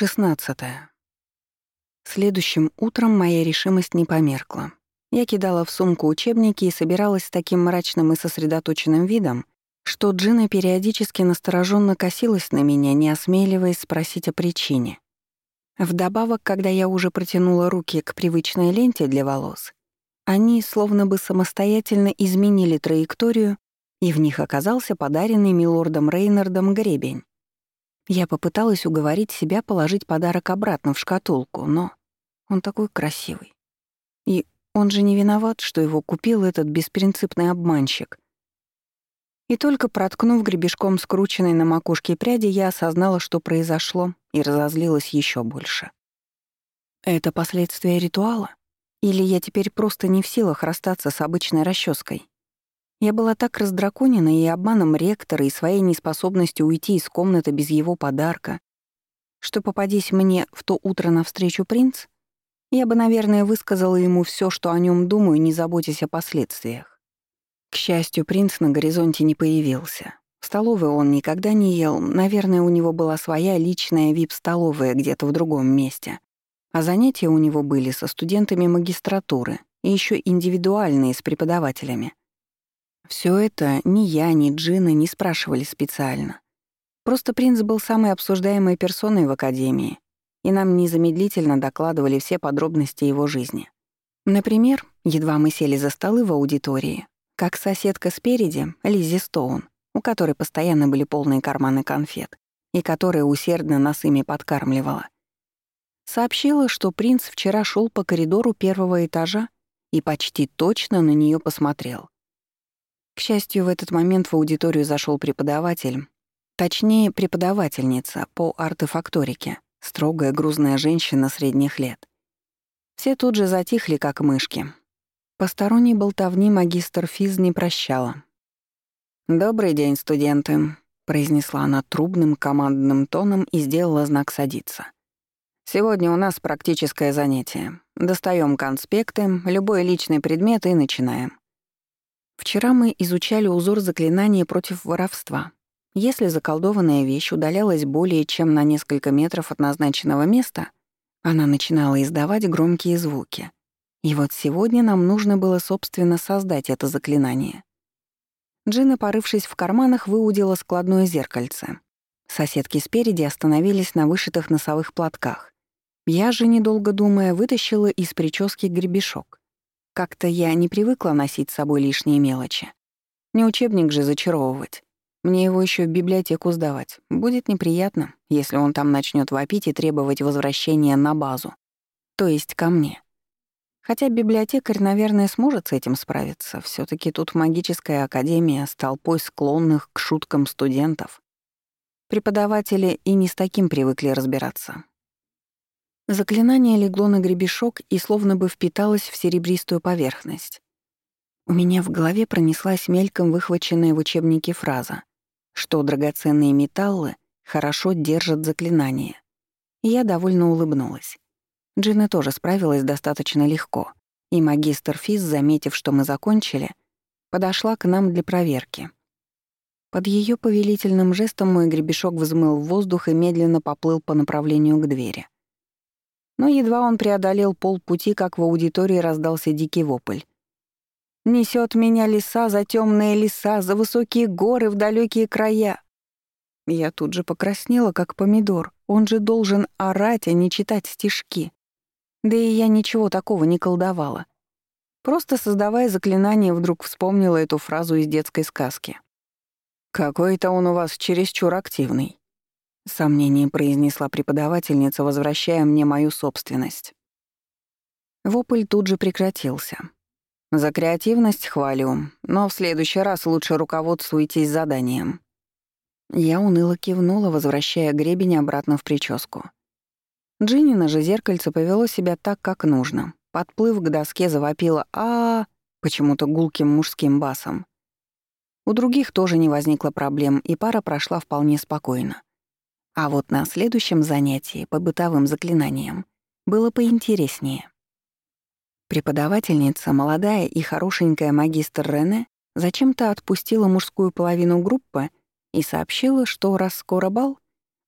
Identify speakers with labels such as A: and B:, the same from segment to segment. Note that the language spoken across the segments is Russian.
A: 16. Следующим утром моя решимость не померкла. Я кидала в сумку учебники и собиралась с таким мрачным и сосредоточенным видом, что Джина периодически настороженно косилась на меня, не осмеливаясь спросить о причине. Вдобавок, когда я уже протянула руки к привычной ленте для волос, они словно бы самостоятельно изменили траекторию, и в них оказался подаренный милордом Рейнардом гребень. Я попыталась уговорить себя положить подарок обратно в шкатулку, но он такой красивый. И он же не виноват, что его купил этот беспринципный обманщик. И только проткнув гребешком скрученной на макушке пряди, я осознала, что произошло, и разозлилась еще больше. Это последствия ритуала? Или я теперь просто не в силах расстаться с обычной расческой? Я была так раздраконена и обманом ректора, и своей неспособностью уйти из комнаты без его подарка, что попадись мне в то утро навстречу принц, я бы, наверное, высказала ему все, что о нем думаю, не заботясь о последствиях. К счастью, принц на горизонте не появился. В столовой он никогда не ел, наверное, у него была своя личная вип-столовая где-то в другом месте. А занятия у него были со студентами магистратуры и еще индивидуальные с преподавателями. Все это ни я, ни Джина не спрашивали специально. Просто принц был самой обсуждаемой персоной в Академии, и нам незамедлительно докладывали все подробности его жизни. Например, едва мы сели за столы в аудитории, как соседка спереди, Лиззи Стоун, у которой постоянно были полные карманы конфет, и которая усердно нас ими подкармливала, сообщила, что принц вчера шел по коридору первого этажа и почти точно на нее посмотрел — к счастью, в этот момент в аудиторию зашел преподаватель, точнее, преподавательница по артефакторике, строгая грузная женщина средних лет. Все тут же затихли, как мышки. Посторонней болтовни магистр физ не прощала. «Добрый день, студенты», — произнесла она трубным командным тоном и сделала знак «садиться». «Сегодня у нас практическое занятие. Достаем конспекты, любой личный предмет и начинаем. Вчера мы изучали узор заклинания против воровства. Если заколдованная вещь удалялась более чем на несколько метров от назначенного места, она начинала издавать громкие звуки. И вот сегодня нам нужно было, собственно, создать это заклинание. Джина, порывшись в карманах, выудила складное зеркальце. Соседки спереди остановились на вышитых носовых платках. Я же, недолго думая, вытащила из прически гребешок. Как-то я не привыкла носить с собой лишние мелочи. Не учебник же зачаровывать. Мне его еще в библиотеку сдавать. Будет неприятно, если он там начнет вопить и требовать возвращения на базу. То есть ко мне. Хотя библиотекарь, наверное, сможет с этим справиться. все таки тут магическая академия с толпой склонных к шуткам студентов. Преподаватели и не с таким привыкли разбираться. Заклинание легло на гребешок и словно бы впиталось в серебристую поверхность. У меня в голове пронеслась мельком выхваченная в учебнике фраза, что драгоценные металлы хорошо держат заклинание. Я довольно улыбнулась. Джина тоже справилась достаточно легко, и магистр Физ, заметив, что мы закончили, подошла к нам для проверки. Под ее повелительным жестом мой гребешок взмыл в воздух и медленно поплыл по направлению к двери. Но едва он преодолел полпути, как в аудитории раздался дикий вопль. Несет меня леса за темные леса, за высокие горы в далекие края. Я тут же покраснела, как помидор. Он же должен орать, а не читать стишки. Да и я ничего такого не колдовала. Просто создавая заклинание, вдруг вспомнила эту фразу из детской сказки. «Какой-то он у вас чересчур активный». — сомнением произнесла преподавательница, возвращая мне мою собственность. Вопль тут же прекратился. «За креативность хвалю, но в следующий раз лучше руководствуйтесь заданием». Я уныло кивнула, возвращая гребень обратно в прическу. Джиннина же зеркальце повело себя так, как нужно. Подплыв к доске, завопила -а, -а почему-то гулким мужским басом. У других тоже не возникло проблем, и пара прошла вполне спокойно. А вот на следующем занятии по бытовым заклинаниям было поинтереснее. Преподавательница, молодая и хорошенькая магистр Рене, зачем-то отпустила мужскую половину группы и сообщила, что раз скоро бал,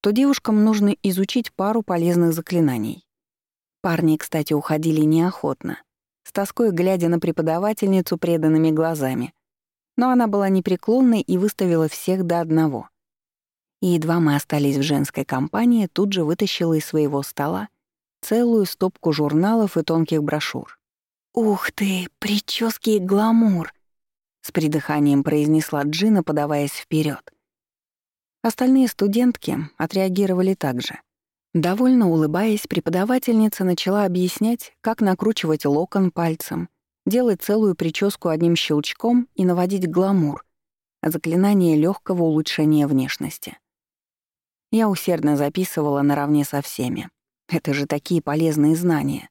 A: то девушкам нужно изучить пару полезных заклинаний. Парни, кстати, уходили неохотно, с тоской глядя на преподавательницу преданными глазами. Но она была непреклонной и выставила всех до одного. И едва мы остались в женской компании, тут же вытащила из своего стола целую стопку журналов и тонких брошюр. «Ух ты, прически и гламур!» — с придыханием произнесла Джина, подаваясь вперед. Остальные студентки отреагировали так же. Довольно улыбаясь, преподавательница начала объяснять, как накручивать локон пальцем, делать целую прическу одним щелчком и наводить гламур, заклинание легкого улучшения внешности. Я усердно записывала наравне со всеми. Это же такие полезные знания.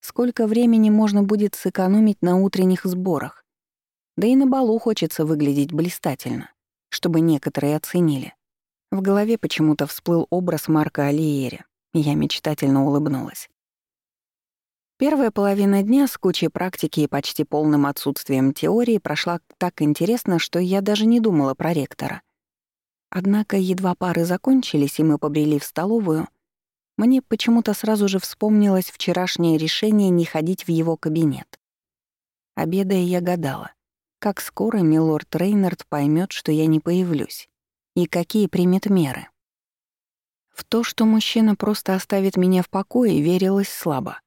A: Сколько времени можно будет сэкономить на утренних сборах? Да и на балу хочется выглядеть блистательно, чтобы некоторые оценили. В голове почему-то всплыл образ Марка Алиери, я мечтательно улыбнулась. Первая половина дня с кучей практики и почти полным отсутствием теории прошла так интересно, что я даже не думала про ректора. Однако едва пары закончились, и мы побрели в столовую, мне почему-то сразу же вспомнилось вчерашнее решение не ходить в его кабинет. Обедая, я гадала, как скоро милорд Рейнард поймет, что я не появлюсь и какие примет меры. В то, что мужчина просто оставит меня в покое, верилось слабо.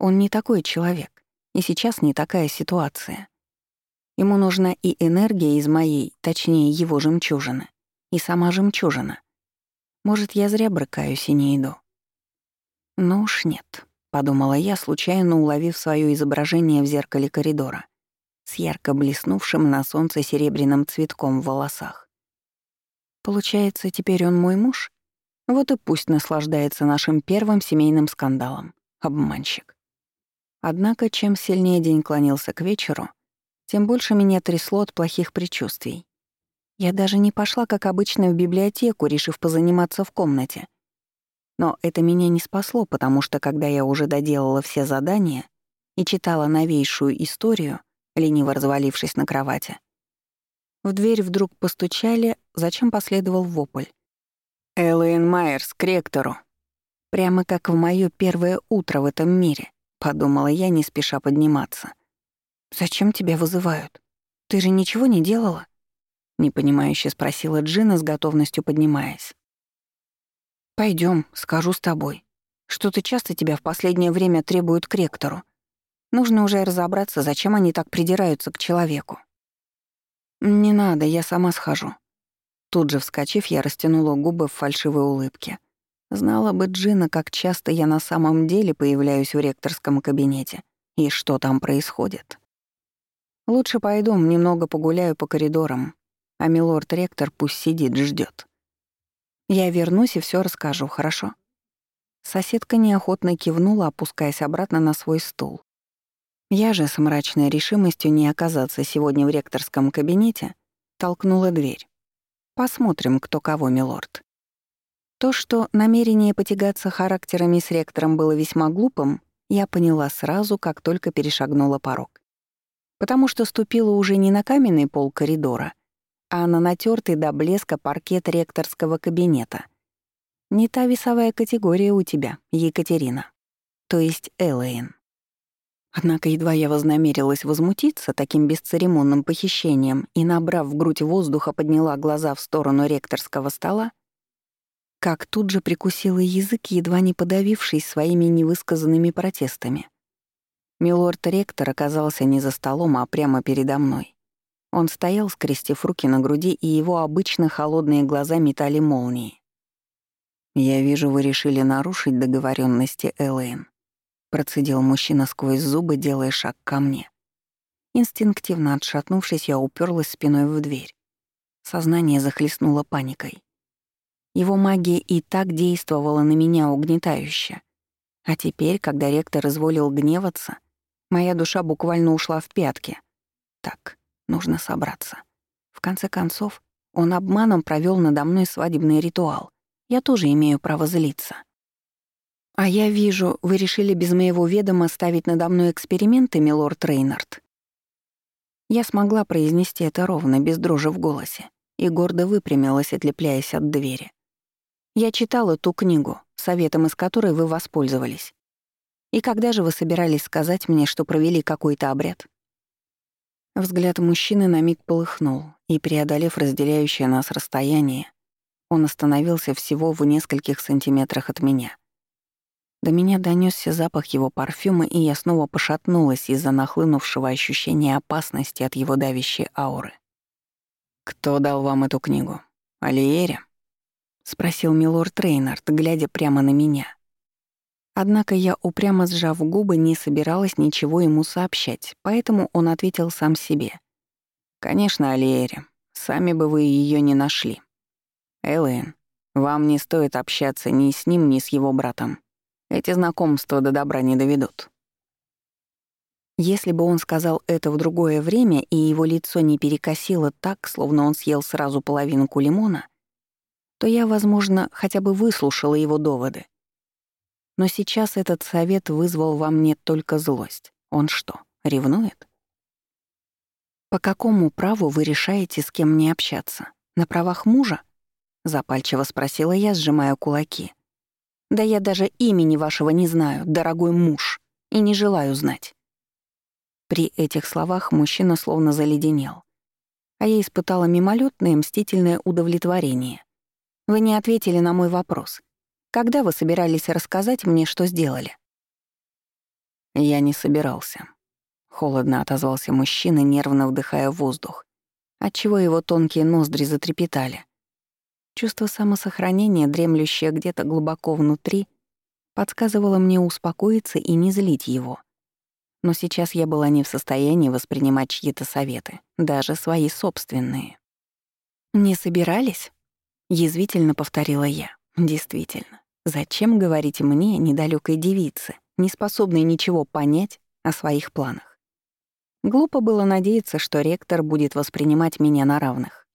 A: Он не такой человек, и сейчас не такая ситуация. Ему нужна и энергия из моей, точнее, его жемчужины, и сама жемчужина. Может, я зря брыкаюсь и не иду. Ну уж нет, подумала я, случайно уловив свое изображение в зеркале коридора с ярко блеснувшим на солнце серебряным цветком в волосах. Получается, теперь он мой муж? Вот и пусть наслаждается нашим первым семейным скандалом. Обманщик. Однако, чем сильнее день клонился к вечеру, тем больше меня трясло от плохих предчувствий. Я даже не пошла, как обычно, в библиотеку, решив позаниматься в комнате. Но это меня не спасло, потому что, когда я уже доделала все задания и читала новейшую историю, лениво развалившись на кровати, в дверь вдруг постучали, зачем последовал вопль. «Эллен Майерс к ректору». Прямо как в моё первое утро в этом мире, подумала я, не спеша подниматься. «Зачем тебя вызывают? Ты же ничего не делала?» Непонимающе спросила Джина с готовностью поднимаясь. Пойдем, скажу с тобой. Что-то часто тебя в последнее время требуют к ректору. Нужно уже разобраться, зачем они так придираются к человеку. «Не надо, я сама схожу». Тут же вскочив, я растянула губы в фальшивой улыбке. Знала бы Джина, как часто я на самом деле появляюсь в ректорском кабинете и что там происходит. Лучше пойду, немного погуляю по коридорам, а милорд-ректор пусть сидит, ждет. Я вернусь и все расскажу, хорошо?» Соседка неохотно кивнула, опускаясь обратно на свой стул. Я же с мрачной решимостью не оказаться сегодня в ректорском кабинете толкнула дверь. Посмотрим, кто кого, милорд. То, что намерение потягаться характерами с ректором было весьма глупым, я поняла сразу, как только перешагнула порог. Потому что ступила уже не на каменный пол коридора, а на натертый до блеска паркет ректорского кабинета. Не та весовая категория у тебя, Екатерина. То есть Элэйн. Однако едва я вознамерилась возмутиться таким бесцеремонным похищением и, набрав в грудь воздуха, подняла глаза в сторону ректорского стола, как тут же прикусила язык, едва не подавившись своими невысказанными протестами. Милорд-ректор оказался не за столом, а прямо передо мной. Он стоял, скрестив руки на груди, и его обычно холодные глаза метали молнии. «Я вижу, вы решили нарушить договоренности, Элэйн», Процедил мужчина сквозь зубы, делая шаг ко мне. Инстинктивно отшатнувшись, я уперлась спиной в дверь. Сознание захлестнуло паникой. Его магия и так действовала на меня угнетающе. А теперь, когда ректор изволил гневаться, моя душа буквально ушла в пятки. Так, нужно собраться. В конце концов, он обманом провел надо мной свадебный ритуал. Я тоже имею право злиться. «А я вижу, вы решили без моего ведома ставить надо мной эксперименты, милорд Рейнард?» Я смогла произнести это ровно, без дрожи в голосе, и гордо выпрямилась, отлепляясь от двери. Я читала ту книгу, советом из которой вы воспользовались. И когда же вы собирались сказать мне, что провели какой-то обряд?» Взгляд мужчины на миг полыхнул, и, преодолев разделяющее нас расстояние, он остановился всего в нескольких сантиметрах от меня. До меня донёсся запах его парфюма, и я снова пошатнулась из-за нахлынувшего ощущения опасности от его давящей ауры. «Кто дал вам эту книгу? Алиере?» — спросил милорд Рейнард, глядя прямо на меня. Однако я, упрямо сжав губы, не собиралась ничего ему сообщать, поэтому он ответил сам себе. «Конечно, Алиэре, сами бы вы ее не нашли. Элэйн, вам не стоит общаться ни с ним, ни с его братом. Эти знакомства до добра не доведут». Если бы он сказал это в другое время, и его лицо не перекосило так, словно он съел сразу половинку лимона, то я, возможно, хотя бы выслушала его доводы. Но сейчас этот совет вызвал во мне только злость. Он что, ревнует? «По какому праву вы решаете, с кем мне общаться? На правах мужа?» — запальчиво спросила я, сжимая кулаки. «Да я даже имени вашего не знаю, дорогой муж, и не желаю знать». При этих словах мужчина словно заледенел. А я испытала мимолетное мстительное удовлетворение. Вы не ответили на мой вопрос. Когда вы собирались рассказать мне, что сделали?» «Я не собирался», — холодно отозвался мужчина, нервно вдыхая воздух, отчего его тонкие ноздри затрепетали. Чувство самосохранения, дремлющее где-то глубоко внутри, подсказывало мне успокоиться и не злить его. Но сейчас я была не в состоянии воспринимать чьи-то советы, даже свои собственные. «Не собирались?» — язвительно повторила я. «Действительно. Зачем говорить мне, недалекой девице, не способной ничего понять о своих планах? Глупо было надеяться, что ректор будет воспринимать меня на равных.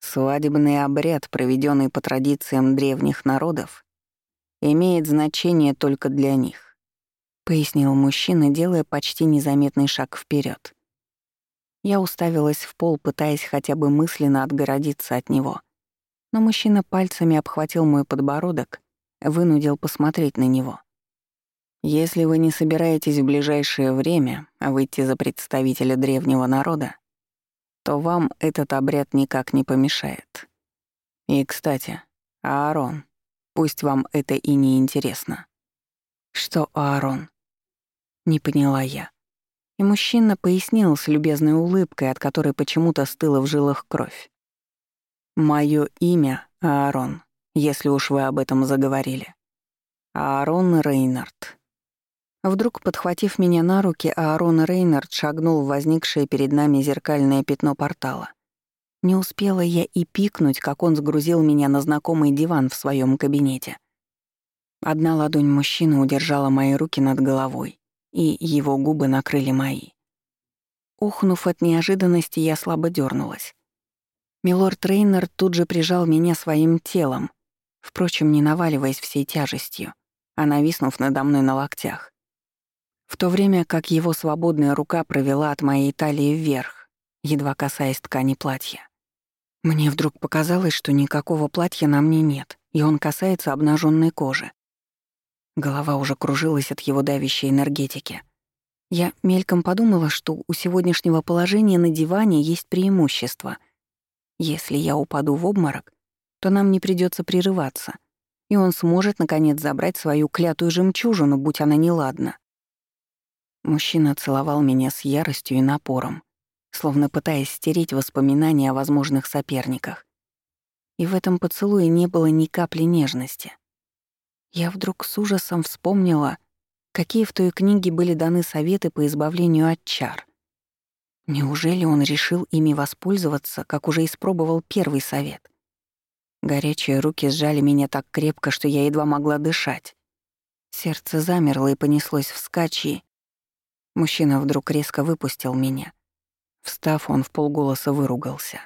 A: Свадебный обряд, проведенный по традициям древних народов, имеет значение только для них, пояснил мужчина, делая почти незаметный шаг вперед. Я уставилась в пол, пытаясь хотя бы мысленно отгородиться от него — но мужчина пальцами обхватил мой подбородок, вынудил посмотреть на него. «Если вы не собираетесь в ближайшее время выйти за представителя древнего народа, то вам этот обряд никак не помешает. И, кстати, Аарон, пусть вам это и не интересно». «Что Аарон?» Не поняла я. И мужчина пояснил с любезной улыбкой, от которой почему-то стыла в жилах кровь. Моё имя Аарон, если уж вы об этом заговорили. Аарон Рейнард. Вдруг, подхватив меня на руки, Аарон Рейнард шагнул в возникшее перед нами зеркальное пятно портала. Не успела я и пикнуть, как он сгрузил меня на знакомый диван в своем кабинете. Одна ладонь мужчины удержала мои руки над головой, и его губы накрыли мои. Ухнув от неожиданности, я слабо дернулась. Милорд Рейнер тут же прижал меня своим телом, впрочем, не наваливаясь всей тяжестью, а нависнув надо мной на локтях. В то время как его свободная рука провела от моей талии вверх, едва касаясь ткани платья. Мне вдруг показалось, что никакого платья на мне нет, и он касается обнаженной кожи. Голова уже кружилась от его давящей энергетики. Я мельком подумала, что у сегодняшнего положения на диване есть преимущество — если я упаду в обморок, то нам не придется прерываться, и он сможет, наконец, забрать свою клятую жемчужину, будь она неладна. Мужчина целовал меня с яростью и напором, словно пытаясь стереть воспоминания о возможных соперниках. И в этом поцелуе не было ни капли нежности. Я вдруг с ужасом вспомнила, какие в той книге были даны советы по избавлению от чар. Неужели он решил ими воспользоваться, как уже испробовал первый совет? Горячие руки сжали меня так крепко, что я едва могла дышать. Сердце замерло и понеслось вскачь, и... Мужчина вдруг резко выпустил меня. Встав, он в полголоса выругался.